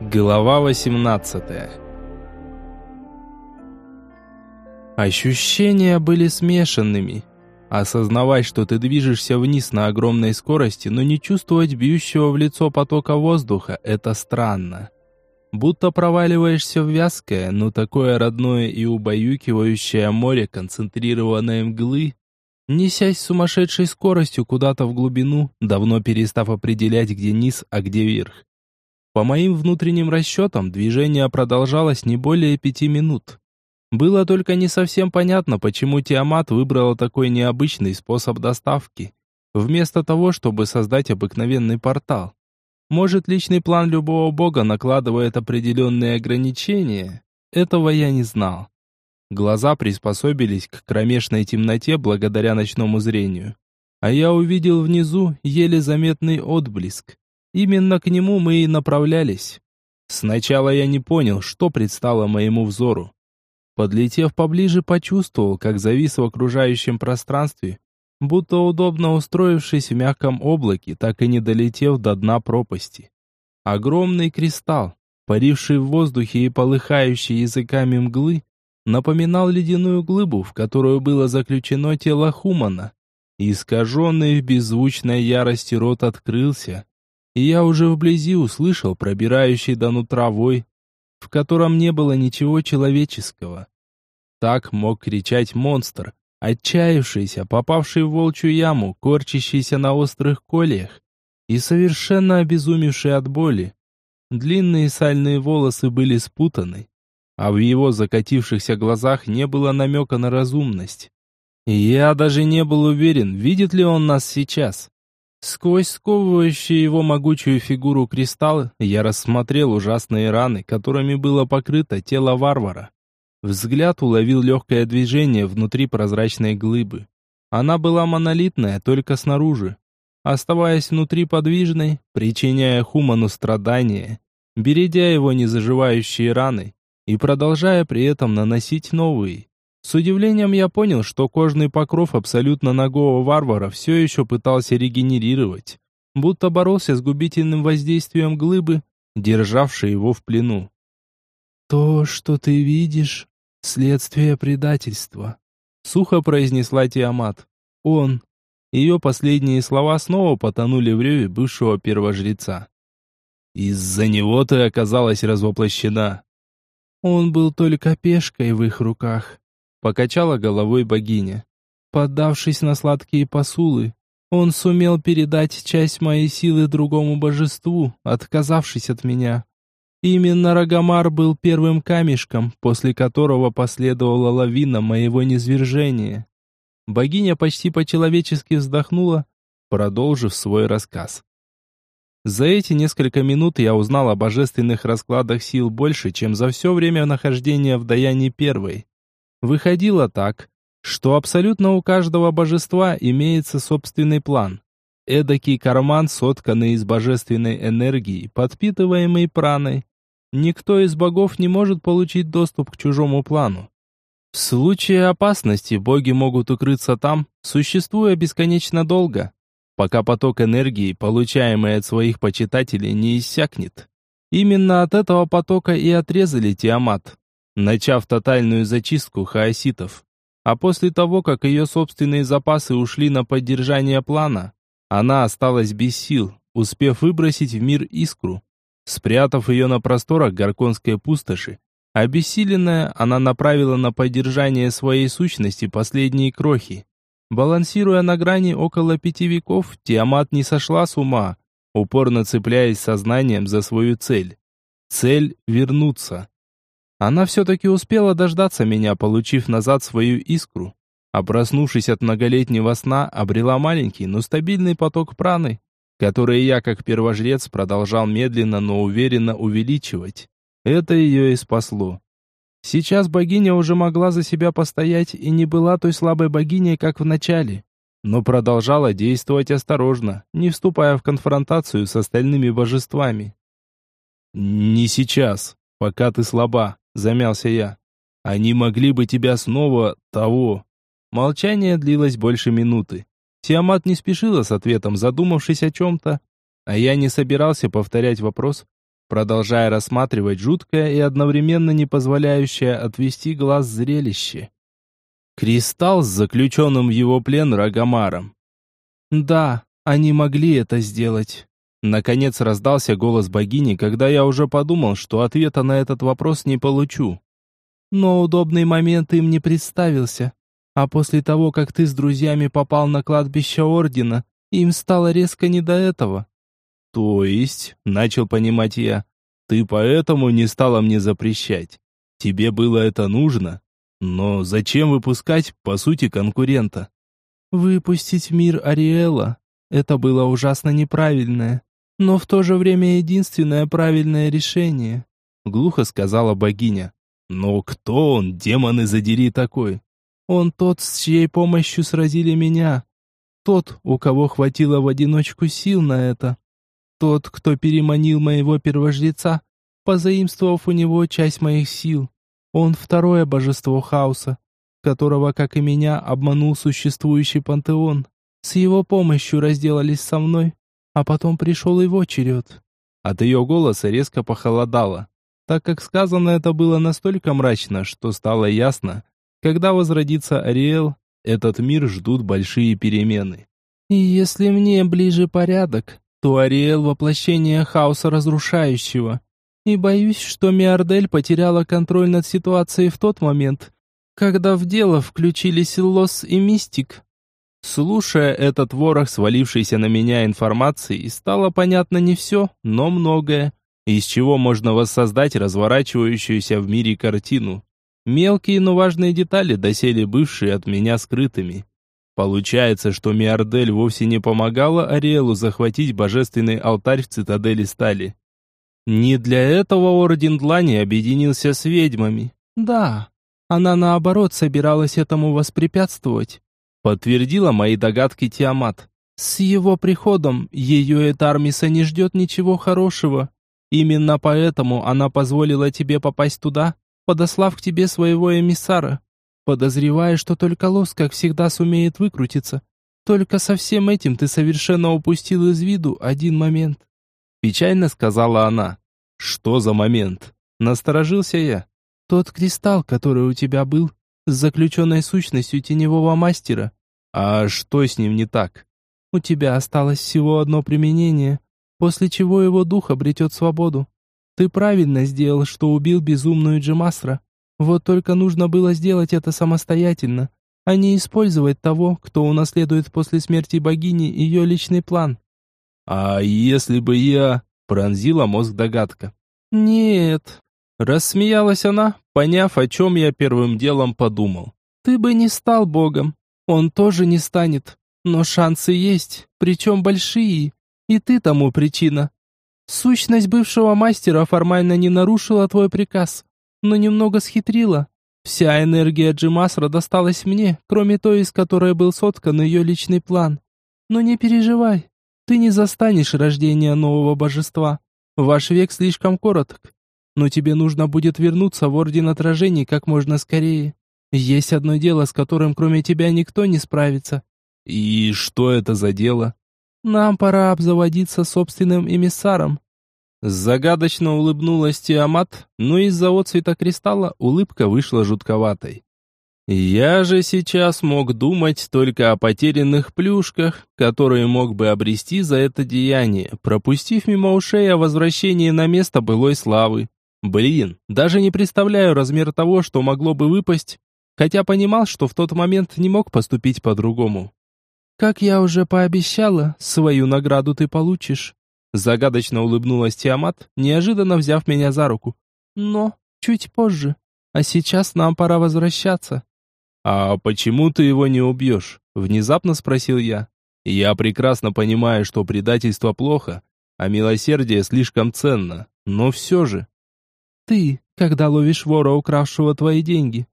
Глава 18 Ощущения были смешанными. Осознавать, что ты движешься вниз на огромной скорости, но не чувствовать бьющего в лицо потока воздуха – это странно. Будто проваливаешься в вязкое, но такое родное и убаюкивающее море концентрированной мглы, несясь сумасшедшей скоростью куда-то в глубину, давно перестав определять, где низ, а где верх. По моим внутренним расчетам, движение продолжалось не более пяти минут. Было только не совсем понятно, почему Тиамат выбрала такой необычный способ доставки, вместо того, чтобы создать обыкновенный портал. Может, личный план любого бога накладывает определенные ограничения? Этого я не знал. Глаза приспособились к кромешной темноте благодаря ночному зрению. А я увидел внизу еле заметный отблеск. Именно к нему мы и направлялись. Сначала я не понял, что предстало моему взору. Подлетев поближе, почувствовал, как завис в окружающем пространстве, будто удобно устроившись в мягком облаке, так и не долетев до дна пропасти. Огромный кристалл, паривший в воздухе и полыхающий языками мглы, напоминал ледяную глыбу, в которую было заключено тело Хумана. Искаженный в беззвучной ярости рот открылся, и я уже вблизи услышал пробирающий до нутра вой, в котором не было ничего человеческого. Так мог кричать монстр, отчаявшийся, попавший в волчью яму, корчащийся на острых колях и совершенно обезумевший от боли. Длинные сальные волосы были спутаны, а в его закатившихся глазах не было намека на разумность. Я даже не был уверен, видит ли он нас сейчас. Сквозь сковывающие его могучую фигуру кристалл я рассмотрел ужасные раны, которыми было покрыто тело варвара. Взгляд уловил легкое движение внутри прозрачной глыбы. Она была монолитная только снаружи, оставаясь внутри подвижной, причиняя Хуману страдания, бередя его незаживающие раны и продолжая при этом наносить новые. С удивлением я понял, что кожный покров абсолютно нагого варвара все еще пытался регенерировать, будто боролся с губительным воздействием глыбы, державшей его в плену. «То, что ты видишь, следствие предательства», — сухо произнесла Тиамат. «Он». Ее последние слова снова потонули в реве бывшего первожреца. «Из-за него ты оказалась развоплощена». Он был только пешкой в их руках. Покачала головой богиня. Поддавшись на сладкие посулы, он сумел передать часть моей силы другому божеству, отказавшись от меня. Именно Рагомар был первым камешком, после которого последовала лавина моего низвержения. Богиня почти по-человечески вздохнула, продолжив свой рассказ. За эти несколько минут я узнал о божественных раскладах сил больше, чем за все время нахождения в Даяне Первой. Выходило так, что абсолютно у каждого божества имеется собственный план. Эдакий карман, сотканный из божественной энергии, подпитываемый праной. Никто из богов не может получить доступ к чужому плану. В случае опасности боги могут укрыться там, существуя бесконечно долго, пока поток энергии, получаемый от своих почитателей, не иссякнет. Именно от этого потока и отрезали Тиамат начав тотальную зачистку хаоситов. А после того, как ее собственные запасы ушли на поддержание плана, она осталась без сил, успев выбросить в мир искру. Спрятав ее на просторах Горконской пустоши, обессиленная, она направила на поддержание своей сущности последние крохи. Балансируя на грани около пяти веков, Тиамат не сошла с ума, упорно цепляясь сознанием за свою цель. Цель — вернуться. Она все-таки успела дождаться меня, получив назад свою искру. А от многолетнего сна, обрела маленький, но стабильный поток праны, который я, как первожрец, продолжал медленно, но уверенно увеличивать. Это ее и спасло. Сейчас богиня уже могла за себя постоять и не была той слабой богиней, как в начале, но продолжала действовать осторожно, не вступая в конфронтацию с остальными божествами. «Не сейчас, пока ты слаба», замялся я. Они могли бы тебя снова того. Молчание длилось больше минуты. Тиамат не спешила с ответом, задумавшись о чем-то, а я не собирался повторять вопрос, продолжая рассматривать жуткое и одновременно не позволяющее отвести глаз зрелище. Кристалл с заключенным в его плен Рагомаром. Да, они могли это сделать. Наконец раздался голос богини, когда я уже подумал, что ответа на этот вопрос не получу. Но удобный момент им не представился. А после того, как ты с друзьями попал на кладбище Ордена, им стало резко не до этого. То есть, начал понимать я, ты поэтому не стала мне запрещать. Тебе было это нужно? Но зачем выпускать, по сути, конкурента? Выпустить мир Ариэла. Это было ужасно неправильное, но в то же время единственное правильное решение, глухо сказала богиня. Но кто он, демоны задери такой? Он тот, с чьей помощью сразили меня. Тот, у кого хватило в одиночку сил на это. Тот, кто переманил моего первожреца, позаимствовав у него часть моих сил. Он второе божество хаоса, которого, как и меня, обманул существующий пантеон. С его помощью разделались со мной, а потом пришел его черед. От ее голоса резко похолодало, так как сказано это было настолько мрачно, что стало ясно, когда возродится Ариэл, этот мир ждут большие перемены. И если мне ближе порядок, то Ариэл воплощение хаоса разрушающего, и боюсь, что Миардель потеряла контроль над ситуацией в тот момент, когда в дело включились Лос и Мистик. Слушая этот ворох свалившейся на меня информации, стало понятно не все, но многое, из чего можно воссоздать разворачивающуюся в мире картину. Мелкие, но важные детали доселе бывшие от меня скрытыми. Получается, что Миардель вовсе не помогала Ариэлу захватить божественный алтарь в цитадели Стали. Не для этого Орден Длани объединился с ведьмами. Да, она наоборот собиралась этому воспрепятствовать. Подтвердила мои догадки Тиамат. С его приходом ее Этармиса не ждет ничего хорошего. Именно поэтому она позволила тебе попасть туда, подослав к тебе своего эмиссара, подозревая, что только Лос, как всегда, сумеет выкрутиться. Только со всем этим ты совершенно упустил из виду один момент. Печально сказала она. Что за момент? Насторожился я. Тот кристалл, который у тебя был, с заключенной сущностью теневого мастера. А что с ним не так? У тебя осталось всего одно применение, после чего его дух обретет свободу. Ты правильно сделал, что убил безумную Джемасра. Вот только нужно было сделать это самостоятельно, а не использовать того, кто унаследует после смерти богини ее личный план. «А если бы я...» — пронзила мозг догадка. «Нет». Рассмеялась она, поняв, о чем я первым делом подумал. «Ты бы не стал богом. Он тоже не станет. Но шансы есть, причем большие. И ты тому причина. Сущность бывшего мастера формально не нарушила твой приказ, но немного схитрила. Вся энергия Джимасра досталась мне, кроме той, из которой был соткан ее личный план. Но не переживай, ты не застанешь рождения нового божества. Ваш век слишком короток. Но тебе нужно будет вернуться в Орден Отражений как можно скорее. Есть одно дело, с которым кроме тебя никто не справится. И что это за дело? Нам пора обзаводиться собственным эмиссаром. Загадочно улыбнулась Тиамат, но из-за отцвета кристалла улыбка вышла жутковатой. Я же сейчас мог думать только о потерянных плюшках, которые мог бы обрести за это деяние, пропустив мимо ушей о возвращении на место былой славы. Блин, даже не представляю размер того, что могло бы выпасть, хотя понимал, что в тот момент не мог поступить по-другому. «Как я уже пообещала, свою награду ты получишь», загадочно улыбнулась Тиамат, неожиданно взяв меня за руку. «Но чуть позже. А сейчас нам пора возвращаться». «А почему ты его не убьешь?» — внезапно спросил я. «Я прекрасно понимаю, что предательство плохо, а милосердие слишком ценно, но все же...» «Ты, когда ловишь вора, укравшего твои деньги,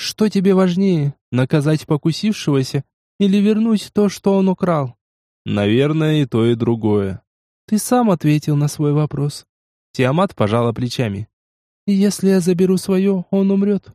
что тебе важнее, наказать покусившегося или вернуть то, что он украл?» «Наверное, и то, и другое». «Ты сам ответил на свой вопрос». Тиамат пожала плечами. «Если я заберу свое, он умрет.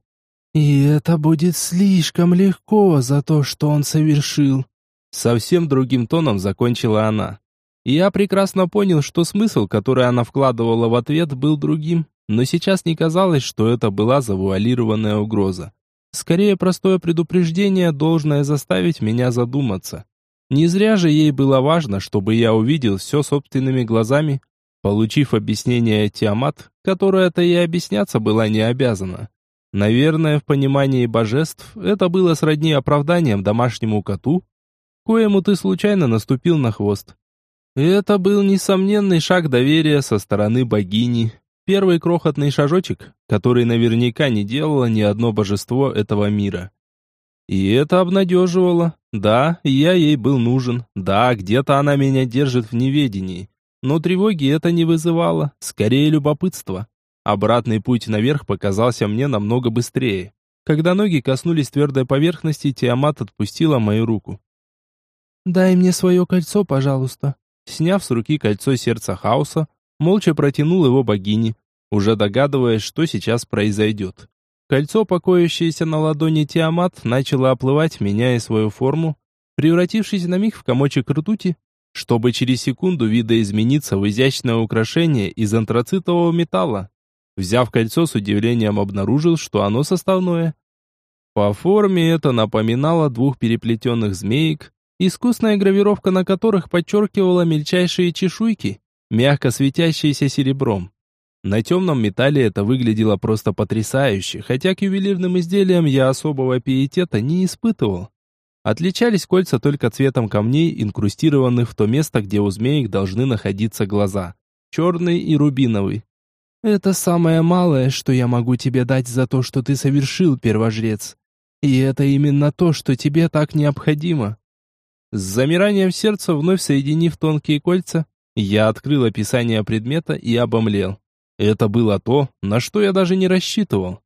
И это будет слишком легко за то, что он совершил. Совсем другим тоном закончила она. И я прекрасно понял, что смысл, который она вкладывала в ответ, был другим, но сейчас не казалось, что это была завуалированная угроза. Скорее, простое предупреждение, должное заставить меня задуматься. Не зря же ей было важно, чтобы я увидел все собственными глазами, получив объяснение Тиамат, которое-то и объясняться была не обязана. Наверное, в понимании божеств это было сродни оправданием домашнему коту, коему ты случайно наступил на хвост. Это был несомненный шаг доверия со стороны богини, первый крохотный шажочек, который наверняка не делало ни одно божество этого мира. И это обнадеживало. Да, я ей был нужен. Да, где-то она меня держит в неведении. Но тревоги это не вызывало, скорее любопытство. Обратный путь наверх показался мне намного быстрее. Когда ноги коснулись твердой поверхности, Тиамат отпустила мою руку. «Дай мне свое кольцо, пожалуйста». Сняв с руки кольцо сердца хаоса, молча протянул его богине, уже догадываясь, что сейчас произойдет. Кольцо, покоящееся на ладони Тиамат, начало оплывать, меняя свою форму, превратившись на миг в комочек ртути, чтобы через секунду видоизмениться в изящное украшение из антрацитового металла. Взяв кольцо, с удивлением обнаружил, что оно составное. По форме это напоминало двух переплетенных змеек, искусная гравировка на которых подчеркивала мельчайшие чешуйки, мягко светящиеся серебром. На темном металле это выглядело просто потрясающе, хотя к ювелирным изделиям я особого пиетета не испытывал. Отличались кольца только цветом камней, инкрустированных в то место, где у змеек должны находиться глаза. Черный и рубиновый. Это самое малое, что я могу тебе дать за то, что ты совершил, первожрец. И это именно то, что тебе так необходимо. С замиранием сердца, вновь соединив тонкие кольца, я открыл описание предмета и обомлел. Это было то, на что я даже не рассчитывал.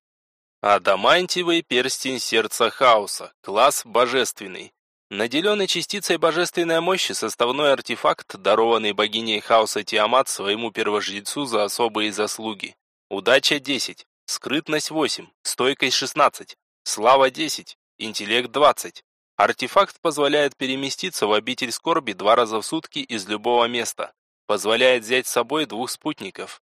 Адамантиевый перстень сердца хаоса, класс божественный. Наделенный частицей божественной мощи составной артефакт, дарованный богиней хаоса Тиамат своему первожрецу за особые заслуги. Удача 10, скрытность 8, стойкость 16, слава 10, интеллект 20. Артефакт позволяет переместиться в обитель скорби два раза в сутки из любого места. Позволяет взять с собой двух спутников.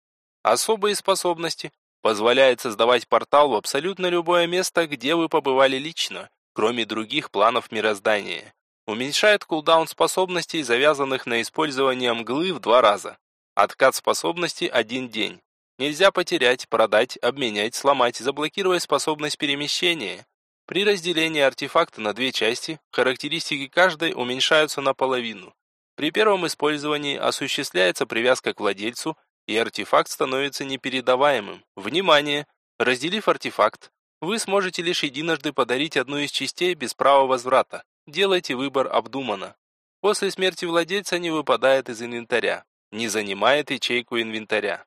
Особые способности. Позволяет создавать портал в абсолютно любое место, где вы побывали лично кроме других планов мироздания. Уменьшает кулдаун способностей, завязанных на использование мглы в два раза. Откат способности один день. Нельзя потерять, продать, обменять, сломать, заблокировать способность перемещения. При разделении артефакта на две части, характеристики каждой уменьшаются наполовину. При первом использовании осуществляется привязка к владельцу, и артефакт становится непередаваемым. Внимание! Разделив артефакт, вы сможете лишь единожды подарить одну из частей без права возврата. Делайте выбор обдуманно. После смерти владельца не выпадает из инвентаря, не занимает ячейку инвентаря.